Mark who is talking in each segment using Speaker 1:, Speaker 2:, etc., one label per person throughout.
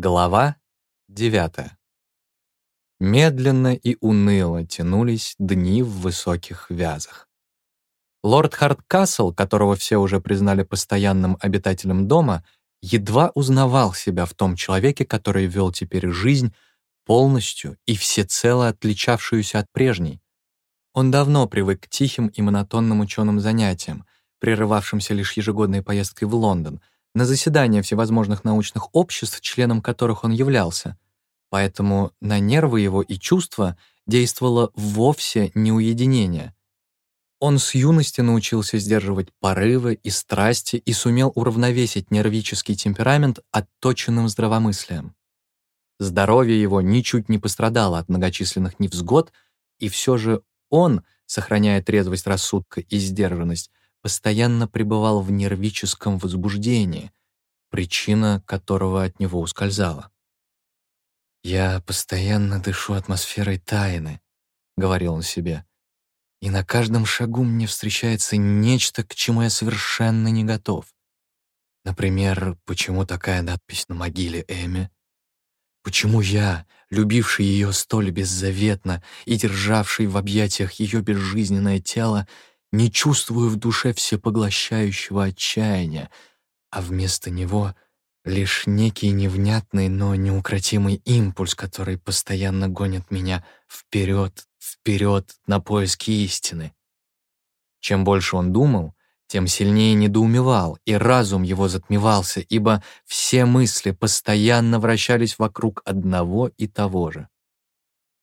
Speaker 1: Глава 9. Медленно и уныло тянулись дни в высоких вязах. Лорд Харткасл, которого все уже признали постоянным обитателем дома, едва узнавал себя в том человеке, который вел теперь жизнь, полностью и всецело отличавшуюся от прежней. Он давно привык к тихим и монотонным ученым занятиям, прерывавшимся лишь ежегодной поездкой в Лондон — на заседания всевозможных научных обществ, членом которых он являлся, поэтому на нервы его и чувства действовало вовсе не уединение. Он с юности научился сдерживать порывы и страсти и сумел уравновесить нервический темперамент отточенным здравомыслием. Здоровье его ничуть не пострадало от многочисленных невзгод, и все же он, сохраняя трезвость рассудка и сдержанность, постоянно пребывал в нервическом возбуждении, причина которого от него ускользала. «Я постоянно дышу атмосферой тайны», — говорил он себе, «и на каждом шагу мне встречается нечто, к чему я совершенно не готов. Например, почему такая надпись на могиле Эми? Почему я, любивший ее столь беззаветно и державший в объятиях ее безжизненное тело, не чувствую в душе всепоглощающего отчаяния, а вместо него лишь некий невнятный, но неукротимый импульс, который постоянно гонит меня вперед, вперед на поиски истины. Чем больше он думал, тем сильнее недоумевал, и разум его затмевался, ибо все мысли постоянно вращались вокруг одного и того же.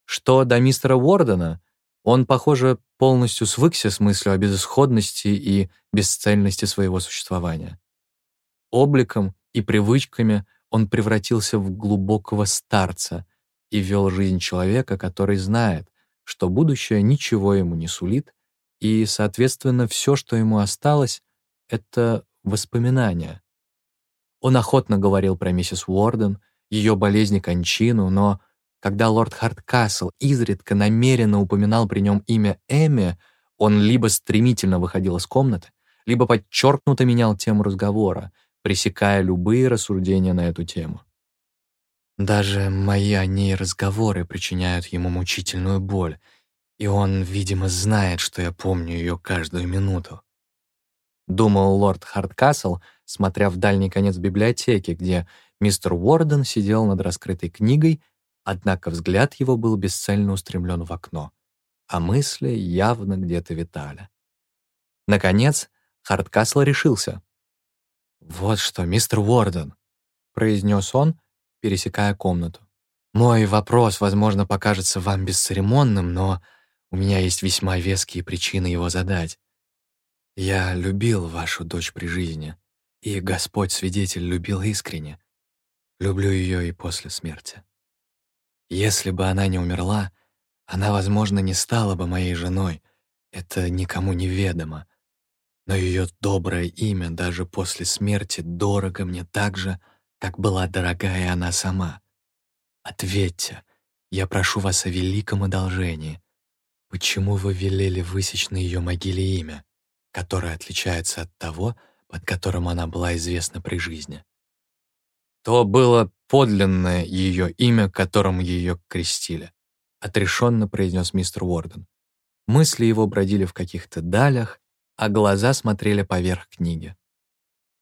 Speaker 1: Что до мистера Уордена, он, похоже, полностью свыкся с мыслью о безысходности и бесцельности своего существования. Обликом и привычками он превратился в глубокого старца и вел жизнь человека, который знает, что будущее ничего ему не сулит, и, соответственно, все, что ему осталось, — это воспоминания. Он охотно говорил про миссис Уорден, ее болезнь и кончину, но когда лорд Харткасл изредка намеренно упоминал при нем имя Эми, он либо стремительно выходил из комнаты, либо подчеркнуто менял тему разговора, пресекая любые рассуждения на эту тему. Даже мои о ней разговоры причиняют ему мучительную боль, и он, видимо, знает, что я помню ее каждую минуту. Думал лорд Харткасл, смотря в дальний конец библиотеки, где мистер Уорден сидел над раскрытой книгой Однако взгляд его был бесцельно устремлен в окно, а мысли явно где-то витали. Наконец, Хардкасл решился. «Вот что, мистер Уорден», — произнес он, пересекая комнату. «Мой вопрос, возможно, покажется вам бесцеремонным, но у меня есть весьма веские причины его задать. Я любил вашу дочь при жизни, и Господь свидетель любил искренне. Люблю ее и после смерти. Если бы она не умерла, она, возможно, не стала бы моей женой. Это никому не ведомо. Но ее доброе имя даже после смерти дорого мне так же, как была дорогая она сама. Ответьте, я прошу вас о великом одолжении. Почему вы велели высечь на ее могиле имя, которое отличается от того, под которым она была известна при жизни? То было подлинное ее имя, которым ее крестили, отрешенно произнес мистер Уорден. Мысли его бродили в каких-то далях, а глаза смотрели поверх книги.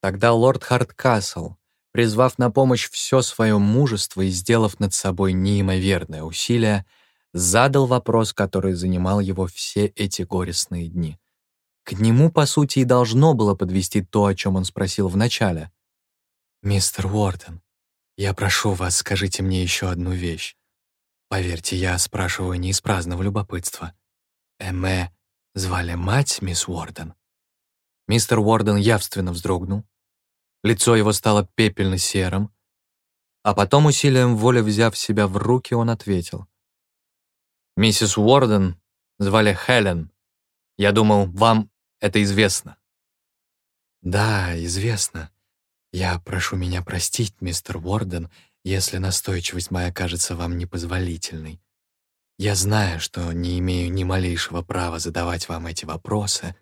Speaker 1: Тогда лорд Харткасл, призвав на помощь все свое мужество и сделав над собой неимоверное усилие, задал вопрос, который занимал его все эти горестные дни. К нему, по сути, и должно было подвести то, о чем он спросил вначале. «Мистер Уорден, я прошу вас, скажите мне еще одну вещь. Поверьте, я спрашиваю не из праздного любопытства. Эмме звали мать мисс Уорден?» Мистер Уорден явственно вздрогнул. Лицо его стало пепельно-серым, а потом усилием воли взяв себя в руки, он ответил. «Миссис Уорден звали Хелен. Я думал, вам это известно». «Да, известно. Я прошу меня простить, мистер Уорден, если настойчивость моя кажется вам непозволительной. Я знаю, что не имею ни малейшего права задавать вам эти вопросы,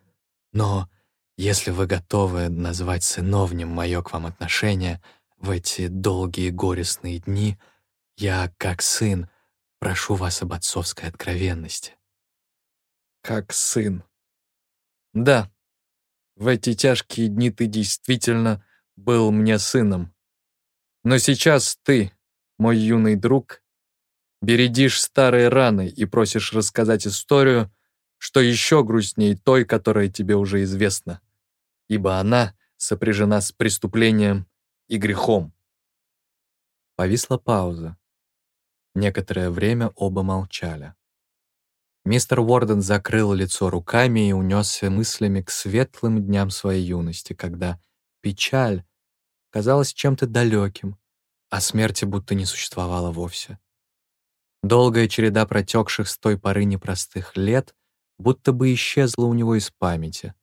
Speaker 1: но если вы готовы назвать сыновним мое к вам отношение, В эти долгие горестные дни я, как сын, прошу вас об отцовской откровенности.
Speaker 2: Как сын. Да, в эти тяжкие дни ты действительно был мне сыном. Но сейчас ты, мой юный друг, бередишь старые раны и просишь рассказать историю, что еще грустнее той, которая тебе уже известна, ибо она сопряжена с преступлением и грехом.
Speaker 1: Повисла пауза. Некоторое время оба молчали. Мистер Уорден закрыл лицо руками и унесся мыслями к светлым дням своей юности, когда печаль казалась чем-то далеким, а смерти будто не существовало вовсе. Долгая череда протекших с той поры непростых лет будто бы исчезла у него из памяти.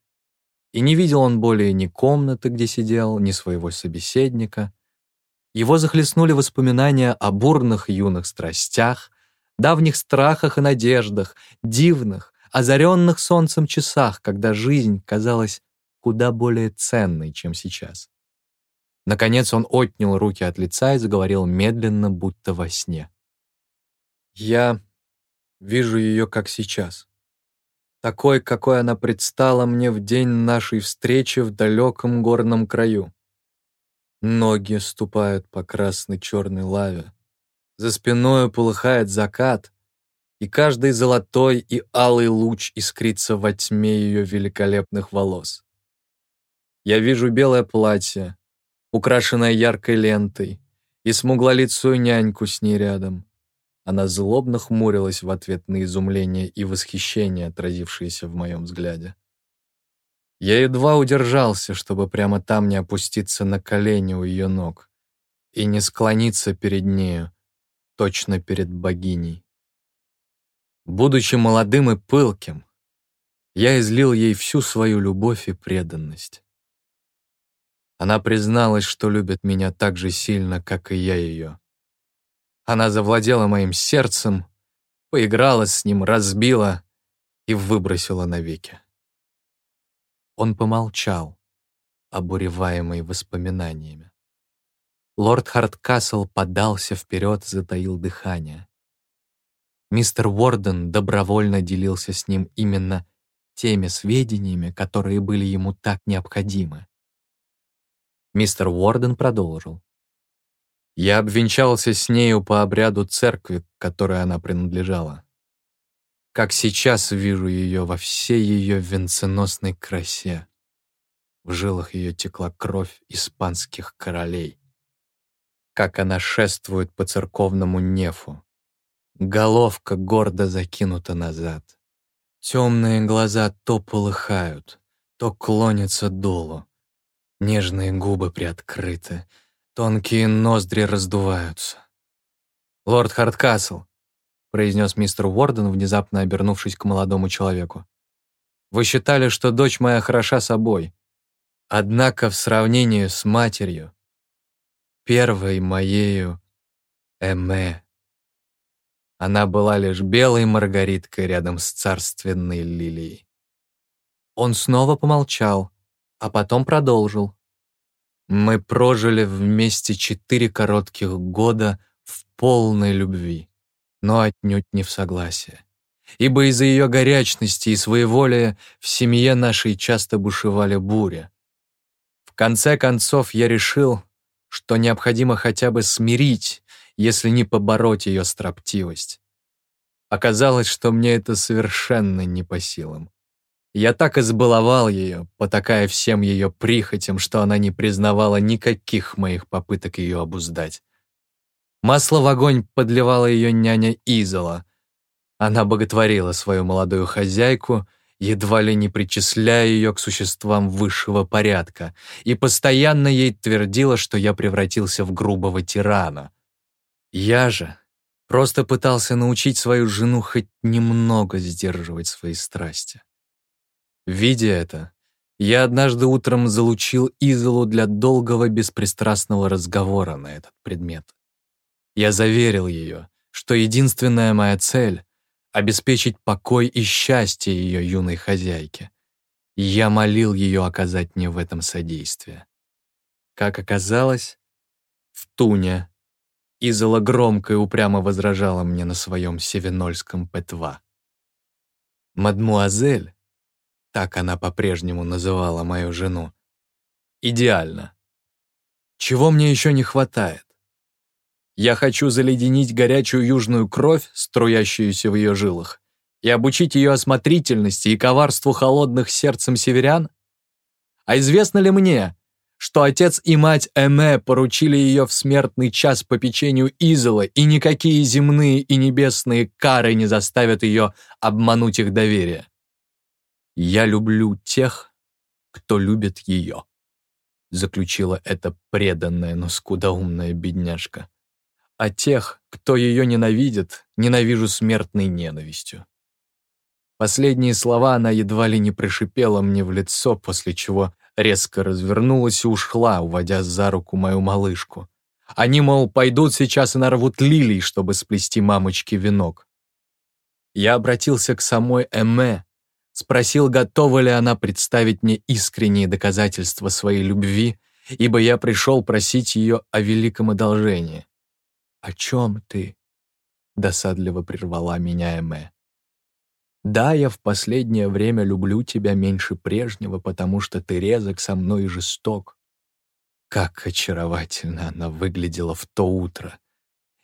Speaker 1: И не видел он более ни комнаты, где сидел, ни своего собеседника. Его захлестнули воспоминания о бурных юных страстях, давних страхах и надеждах, дивных, озаренных солнцем часах, когда жизнь казалась куда более ценной, чем сейчас. Наконец он отнял руки от лица и заговорил медленно, будто во сне.
Speaker 2: «Я вижу ее, как сейчас. Такой, какой она предстала мне в день нашей встречи в далеком горном краю. Ноги ступают по красной черной лаве, за спиной полыхает закат, и каждый золотой и алый луч искрится во тьме ее великолепных волос. Я вижу белое платье, украшенное яркой лентой, и смуглолицую няньку с ней рядом. Она злобно хмурилась в ответ на изумление и восхищение, отразившееся в моем взгляде. Я едва удержался, чтобы прямо там не опуститься на колени у ее ног и не склониться перед нею, точно перед богиней. Будучи молодым и пылким, я излил ей всю свою любовь и преданность. Она призналась, что любит меня так же сильно, как и я ее. Она завладела моим сердцем, поиграла с ним, разбила и выбросила навеки. Он помолчал, обуреваемый воспоминаниями. Лорд Харткасл подался вперед, затаил дыхание. Мистер Уорден добровольно делился с ним именно теми сведениями, которые были ему так необходимы. Мистер Уорден продолжил. «Я обвенчался с нею по обряду церкви, которой она принадлежала. Как сейчас вижу ее во всей ее венценосной красе. В жилах ее текла кровь испанских королей как она шествует по церковному нефу. Головка гордо закинута назад. Темные глаза то полыхают, то клонятся долу. Нежные губы приоткрыты, тонкие ноздри раздуваются. «Лорд Харткасл», — произнес мистер Уорден, внезапно обернувшись к молодому человеку. «Вы считали, что дочь моя хороша собой. Однако в сравнении с матерью первой моею Эме. Она была лишь белой маргариткой рядом с царственной лилией. Он снова помолчал, а потом продолжил. Мы прожили вместе четыре коротких года в полной любви, но отнюдь не в согласии. Ибо из-за ее горячности и своеволия в семье нашей часто бушевали буря. В конце концов я решил, что необходимо хотя бы смирить, если не побороть ее строптивость. Оказалось, что мне это совершенно не по силам. Я так избаловал ее, потакая всем ее прихотям, что она не признавала никаких моих попыток ее обуздать. Масло в огонь подливала ее няня Изола. Она боготворила свою молодую хозяйку едва ли не причисляя ее к существам высшего порядка, и постоянно ей твердила, что я превратился в грубого тирана. Я же просто пытался научить свою жену хоть немного сдерживать свои страсти. Видя это, я однажды утром залучил Изолу для долгого беспристрастного разговора на этот предмет. Я заверил ее, что единственная моя цель обеспечить покой и счастье ее юной хозяйки. я молил ее оказать мне в этом содействие. Как оказалось,
Speaker 1: В туне Изола громко и упрямо возражала мне на своем севенольском петва. Мадмуазель, так она по-прежнему называла мою жену, идеально. Чего мне еще не хватает? Я хочу заледенить горячую южную кровь, струящуюся в ее жилах, и обучить ее осмотрительности и коварству холодных сердцем северян? А известно ли мне, что отец и мать Эме поручили ее в смертный час по печенью Изола, и никакие земные и небесные кары не заставят ее обмануть их доверие? Я люблю тех, кто любит ее заключила эта преданная, но скудоумная бедняжка. А тех, кто ее ненавидит, ненавижу смертной ненавистью. Последние слова она едва ли не прошипела мне в лицо, после чего резко развернулась и ушла, уводя за руку мою малышку. Они, мол, пойдут сейчас и нарвут лилий, чтобы сплести мамочке венок. Я обратился к самой Эме, Спросил, готова ли она представить мне искренние доказательства своей любви, ибо я пришел просить ее о великом одолжении. «О чем ты?» — досадливо прервала меня Эме. «Да, я в последнее время люблю тебя меньше прежнего, потому что ты резок со мной и жесток». Как очаровательно она выглядела в то утро.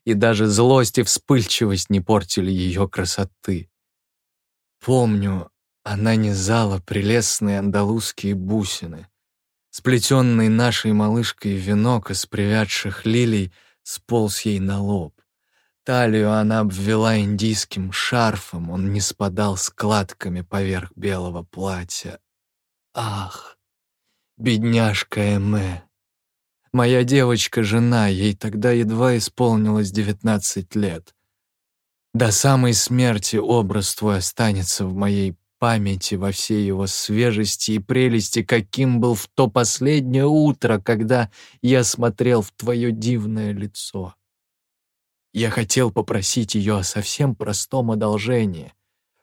Speaker 1: И даже злость и вспыльчивость не портили ее красоты. Помню, она низала прелестные андалузские бусины. Сплетенный нашей малышкой венок из привядших лилий сполз ей на лоб. Талию она обвела индийским шарфом, он не спадал складками поверх белого платья. Ах, бедняжка Эме! Моя девочка-жена, ей тогда едва исполнилось девятнадцать лет. До самой смерти образ твой останется в моей памяти во всей его свежести и прелести, каким был в то последнее утро, когда я смотрел в твое дивное лицо. Я хотел попросить ее о совсем простом одолжении.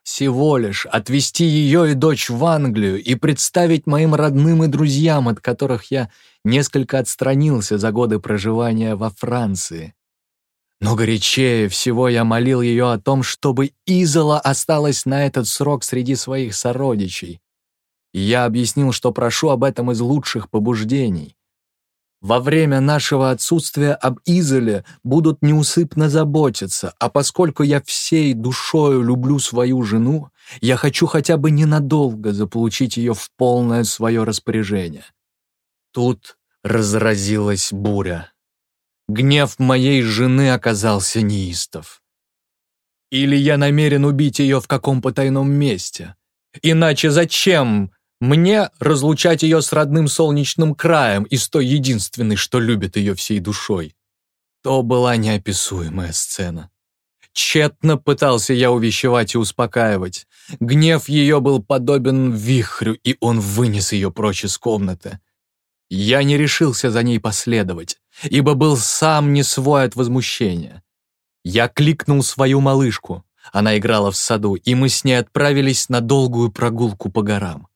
Speaker 1: Всего лишь отвезти ее и дочь в Англию и представить моим родным и друзьям, от которых я несколько отстранился за годы проживания во Франции. Но горячее всего я молил ее о том, чтобы Изола осталась на этот срок среди своих сородичей. И я объяснил, что прошу об этом из лучших побуждений. Во время нашего отсутствия об Изоле будут неусыпно заботиться, а поскольку я всей душою люблю свою жену, я хочу хотя бы ненадолго заполучить ее в полное свое распоряжение. Тут разразилась буря. Гнев моей жены оказался неистов. Или я намерен убить ее в каком потайном месте. Иначе зачем мне разлучать ее с родным солнечным краем и с той единственной, что любит ее всей душой? То была неописуемая сцена. Тщетно пытался я увещевать и успокаивать. Гнев ее был подобен вихрю, и он вынес ее прочь из комнаты. Я не решился за ней последовать, ибо был сам не свой от возмущения. Я кликнул свою малышку, она играла в саду, и мы с ней отправились на долгую прогулку по горам.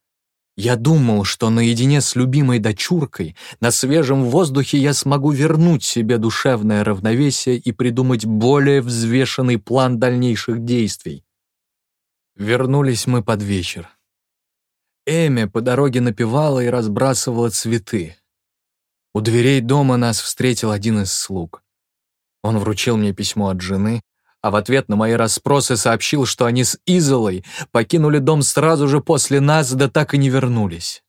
Speaker 1: Я думал, что наедине с любимой дочуркой на свежем воздухе я смогу вернуть себе душевное равновесие и придумать более взвешенный план дальнейших действий. Вернулись мы под вечер. Эми по дороге напевала и разбрасывала цветы. У дверей дома нас встретил один из слуг. Он вручил мне письмо от жены, а в ответ на мои расспросы сообщил, что они с Изолой покинули дом сразу же после нас, да так и не вернулись.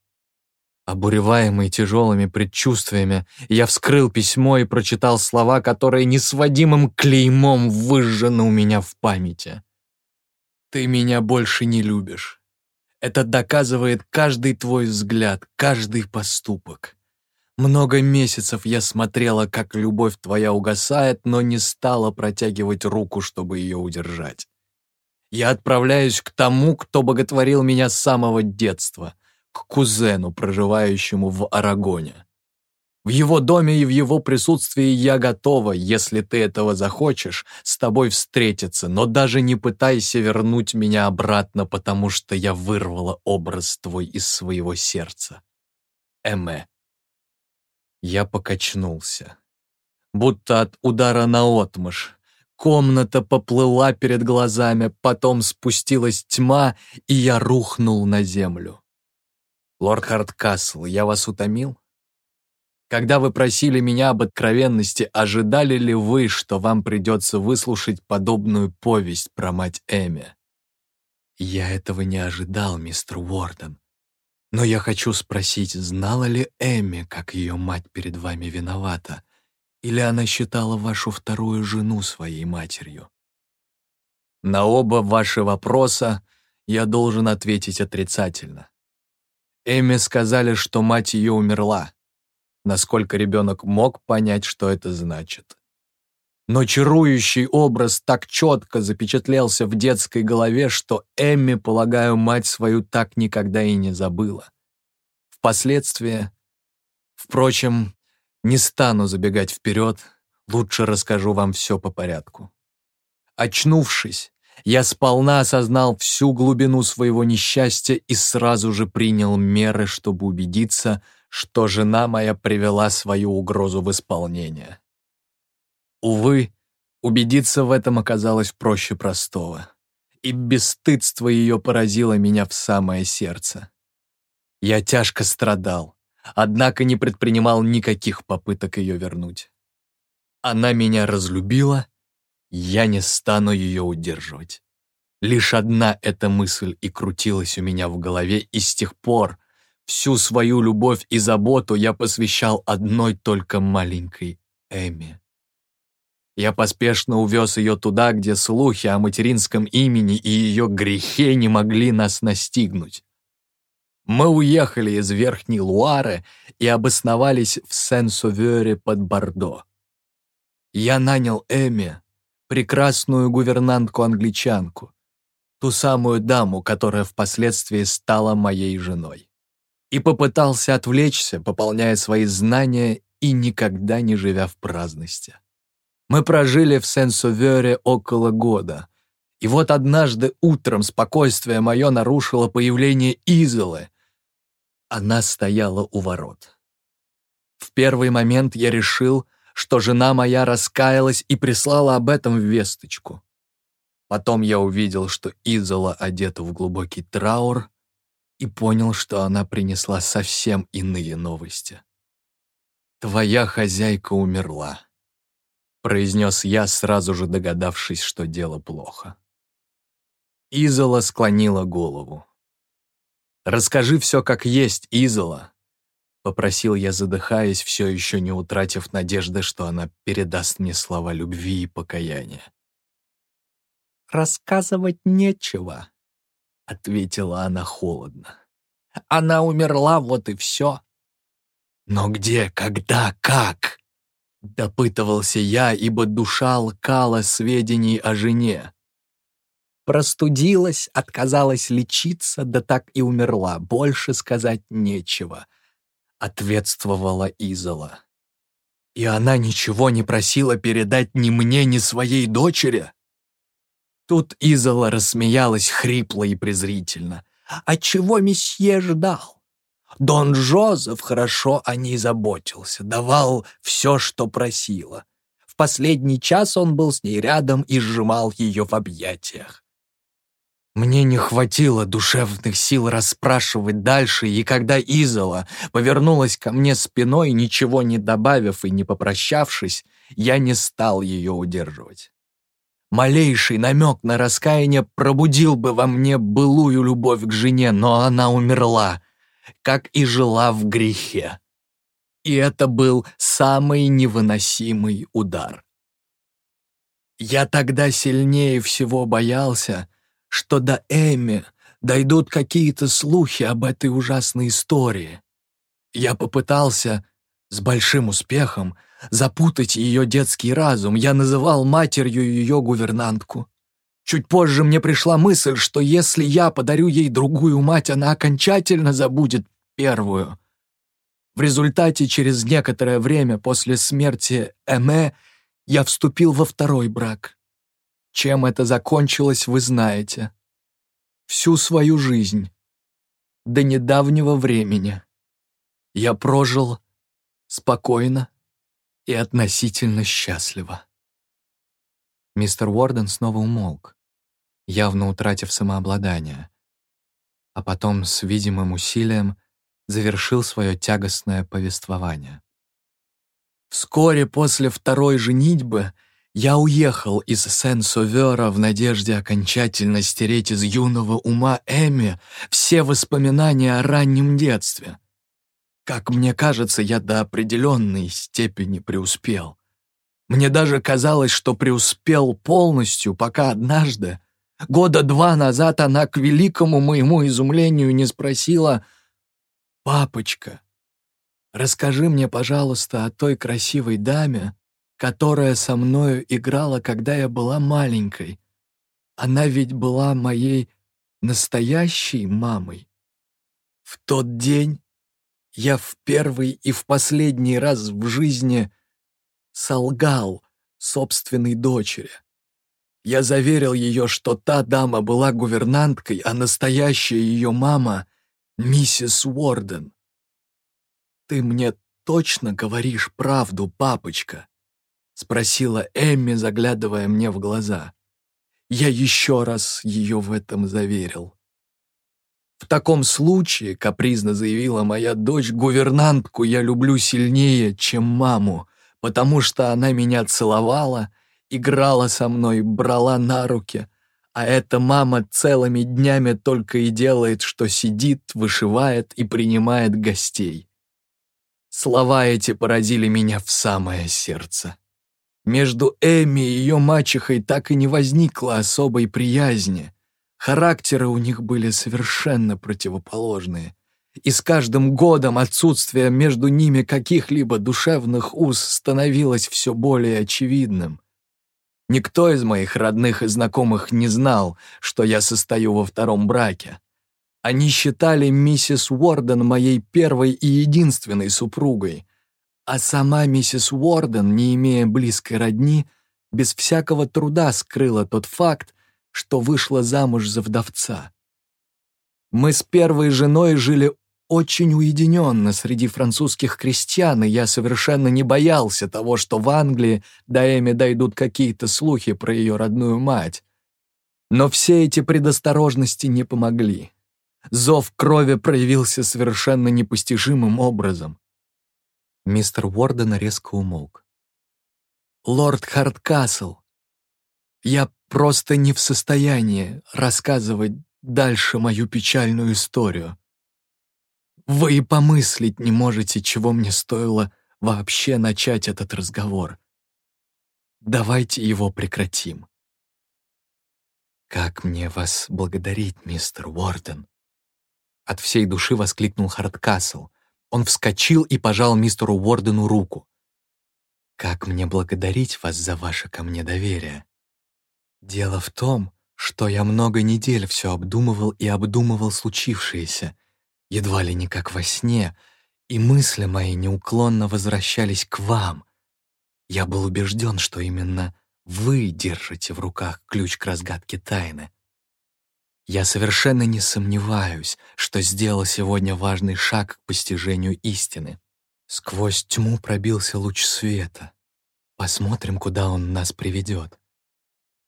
Speaker 1: Обуреваемый тяжелыми предчувствиями, я вскрыл письмо и прочитал слова, которые несводимым клеймом выжжены у меня в памяти. «Ты меня больше не любишь. Это доказывает каждый твой взгляд, каждый поступок. Много месяцев я смотрела, как любовь твоя угасает, но не стала протягивать руку, чтобы ее удержать. Я отправляюсь к тому, кто боготворил меня с самого детства, к кузену, проживающему в Арагоне. В его доме и в его присутствии я готова, если ты этого захочешь, с тобой встретиться, но даже не пытайся вернуть меня обратно, потому что я вырвала образ твой из своего сердца. Эме. Я покачнулся. будто от удара наотмашь. Комната поплыла перед глазами, потом спустилась тьма, и я рухнул на землю. «Лорд Хардкасл, я вас утомил?» Когда вы просили меня об откровенности, ожидали ли вы, что вам придется выслушать подобную повесть про мать Эми? Я этого не ожидал, мистер Уорден. Но я хочу спросить, знала ли Эми, как ее мать перед вами виновата? Или она считала вашу вторую жену своей матерью? На оба ваши вопроса я должен ответить отрицательно. Эми сказали, что мать ее умерла насколько ребенок мог понять, что это значит. Но чарующий образ так четко запечатлелся в детской голове, что Эмми, полагаю, мать свою так никогда и не забыла. Впоследствии, впрочем, не стану забегать вперед, лучше расскажу вам все по порядку. Очнувшись, я сполна осознал всю глубину своего несчастья и сразу же принял меры, чтобы убедиться, что жена моя привела свою угрозу в исполнение. Увы, убедиться в этом оказалось проще простого, и бесстыдство ее поразило меня в самое сердце. Я тяжко страдал, однако не предпринимал никаких попыток ее вернуть. Она меня разлюбила, я не стану ее удерживать. Лишь одна эта мысль и крутилась у меня в голове, и с тех пор Всю свою любовь и заботу я посвящал одной только маленькой Эми. Я поспешно увез ее туда, где слухи о материнском имени и ее грехе не могли нас настигнуть. Мы уехали из Верхней Луары и обосновались в Сен-Сувере под Бордо. Я нанял Эми, прекрасную гувернантку-англичанку, ту самую даму, которая впоследствии стала моей женой и попытался отвлечься, пополняя свои знания и никогда не живя в праздности. Мы прожили в Сен-Сувере около года, и вот однажды утром спокойствие мое нарушило появление Изолы. Она стояла у ворот. В первый момент я решил, что жена моя раскаялась и прислала об этом весточку. Потом я увидел, что Изола одета в глубокий траур, и понял, что она принесла совсем иные новости. «Твоя хозяйка умерла», — произнес я, сразу же догадавшись, что дело плохо. Изола склонила голову. «Расскажи все как есть, Изола», — попросил я, задыхаясь, все еще не утратив надежды, что она передаст мне слова любви и покаяния. «Рассказывать нечего», — ответила она холодно. «Она умерла, вот и все». «Но где, когда, как?» — допытывался я, ибо душа лкала сведений о жене. Простудилась, отказалась лечиться, да так и умерла. Больше сказать нечего, — ответствовала Изола. И она ничего не просила передать ни мне, ни своей дочери? Тут Изола рассмеялась хрипло и презрительно. «А чего месье ждал? Дон Жозеф хорошо о ней заботился, давал все, что просила. В последний час он был с ней рядом и сжимал ее в объятиях. Мне не хватило душевных сил расспрашивать дальше, и когда Изола повернулась ко мне спиной, ничего не добавив и не попрощавшись, я не стал ее удерживать. Малейший намек на раскаяние пробудил бы во мне былую любовь к жене, но она умерла, как и жила в грехе. И это был самый невыносимый удар. Я тогда сильнее всего боялся, что до Эми дойдут какие-то слухи об этой ужасной истории. Я попытался с большим успехом запутать ее детский разум. Я называл матерью ее гувернантку. Чуть позже мне пришла мысль, что если я подарю ей другую мать, она окончательно забудет первую. В результате, через некоторое время после смерти Эме, я вступил во второй брак. Чем это закончилось, вы знаете. Всю свою жизнь, до недавнего времени, я прожил спокойно,
Speaker 2: и относительно счастлива».
Speaker 1: Мистер Уорден снова умолк, явно утратив самообладание, а потом с видимым усилием завершил свое тягостное повествование.
Speaker 2: Вскоре после второй женитьбы я уехал из Сен-Сувера в надежде окончательно стереть из юного ума Эми все воспоминания о раннем детстве. Как мне кажется, я до определенной степени преуспел. Мне даже казалось, что преуспел полностью, пока однажды, года два назад, она к великому моему изумлению не спросила «Папочка, расскажи мне, пожалуйста, о той красивой даме, которая со мною играла, когда я была маленькой. Она ведь была моей настоящей мамой. В тот день я в первый и в последний раз в жизни солгал собственной дочери. Я заверил ее, что та дама была гувернанткой, а настоящая ее мама — миссис Уорден. «Ты мне точно говоришь правду, папочка?» — спросила Эмми, заглядывая мне в глаза. Я еще раз ее в этом заверил. «В таком случае, — капризно заявила моя дочь, — гувернантку я люблю сильнее, чем маму, потому что она меня целовала, играла со мной, брала на руки, а эта мама целыми днями только и делает, что сидит, вышивает и принимает гостей». Слова эти поразили меня в самое сердце. Между Эми и ее мачехой так и не возникло особой приязни. Характеры у них были совершенно противоположные. И с каждым годом отсутствие между ними каких-либо душевных уз становилось все более очевидным. Никто из моих родных и знакомых не знал, что я состою во втором браке. Они считали миссис Уорден моей первой и единственной супругой, а сама миссис Уорден, не имея близкой родни, без всякого труда скрыла тот факт, что вышла замуж за вдовца. Мы с первой женой жили очень уединенно среди французских крестьян, и я совершенно не боялся того, что в Англии до Эми дойдут какие-то слухи про ее родную мать. Но все эти предосторожности не помогли. Зов крови проявился совершенно непостижимым образом.
Speaker 1: Мистер Уорден резко умолк.
Speaker 2: «Лорд Хардкасл, я просто не в состоянии рассказывать дальше мою печальную историю. Вы и помыслить не можете, чего мне стоило вообще начать этот разговор. Давайте его прекратим».
Speaker 1: «Как мне вас благодарить, мистер Уорден?» От всей души воскликнул Хардкасл, он вскочил и пожал мистеру Уордену руку. «Как мне благодарить вас за ваше ко мне доверие? Дело в том, что я много недель все обдумывал и обдумывал случившееся, едва ли не как во сне, и мысли мои неуклонно возвращались к вам. Я был убежден, что именно вы держите в руках ключ к разгадке тайны. Я совершенно не сомневаюсь, что сделал сегодня важный шаг к постижению истины. Сквозь тьму пробился луч света. Посмотрим, куда он нас приведет.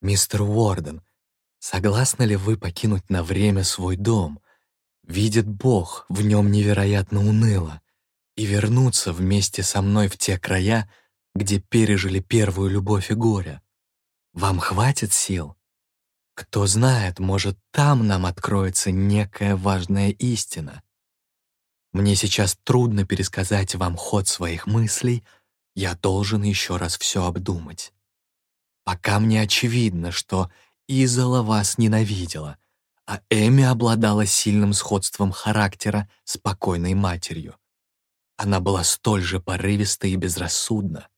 Speaker 1: Мистер Уорден, согласны ли вы покинуть на время свой дом? Видит Бог, в нем невероятно уныло, и вернуться вместе со мной в те края, где пережили первую любовь и горе. Вам хватит сил? Кто знает, может, там нам откроется некая важная истина. Мне сейчас трудно пересказать вам ход своих мыслей, я должен еще раз все обдумать. Пока мне очевидно, что Изола вас ненавидела, а Эми обладала сильным сходством характера с покойной матерью. Она была столь же порывиста и безрассудна.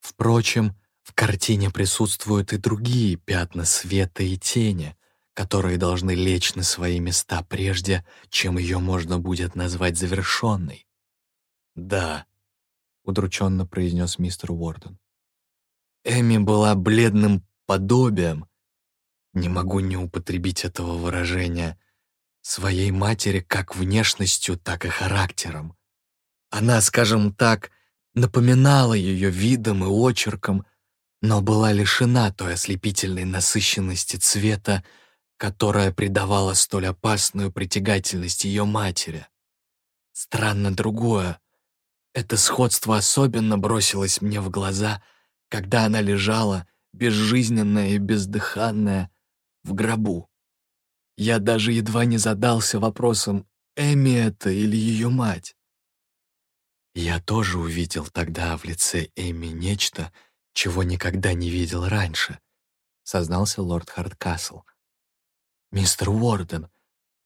Speaker 1: Впрочем, в картине присутствуют и другие пятна света и тени, которые должны лечь на свои места прежде, чем ее можно будет назвать завершенной. «Да», — удрученно произнес мистер Уорден. Эми была бледным подобием, не могу не употребить этого выражения, своей матери как внешностью, так и характером. Она, скажем так,
Speaker 2: напоминала ее видом и очерком, но была лишена той ослепительной насыщенности цвета, которая придавала столь опасную притягательность ее матери. Странно другое. Это сходство особенно бросилось мне в глаза, когда она лежала, безжизненная и бездыханная, в гробу. Я даже едва не задался вопросом, Эми это или ее мать. Я тоже увидел тогда в лице Эми нечто, чего никогда не видел раньше, сознался лорд Хардкасл. «Мистер Уорден,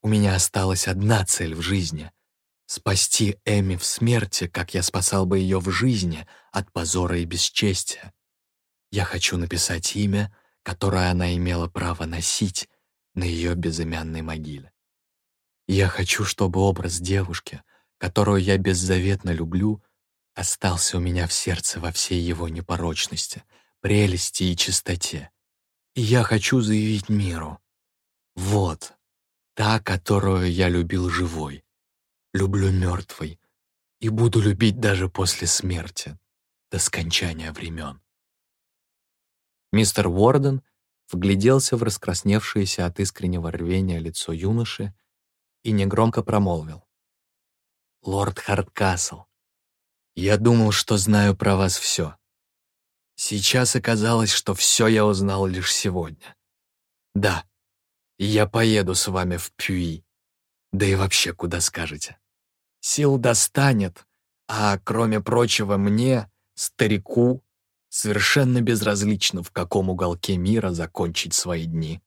Speaker 2: у меня осталась одна цель в жизни — спасти Эми в смерти, как я спасал бы ее в жизни от позора и бесчестия. Я хочу написать имя, которое она имела право носить на ее безымянной могиле. Я хочу, чтобы образ девушки, которую я беззаветно люблю, остался у меня в сердце во всей его непорочности, прелести и чистоте. И я хочу заявить миру, вот, та, которую я любил живой, люблю мертвой и буду любить даже после смерти, до скончания времен.
Speaker 1: Мистер Уорден вгляделся в раскрасневшееся от искреннего рвения лицо юноши и негромко промолвил.
Speaker 2: «Лорд Хардкасл, я думал, что знаю про вас все. Сейчас оказалось, что все я узнал лишь сегодня. Да, я поеду с вами в Пюи. Да и вообще, куда скажете. Сил достанет, а кроме прочего мне, старику, совершенно безразлично, в каком уголке мира закончить свои дни.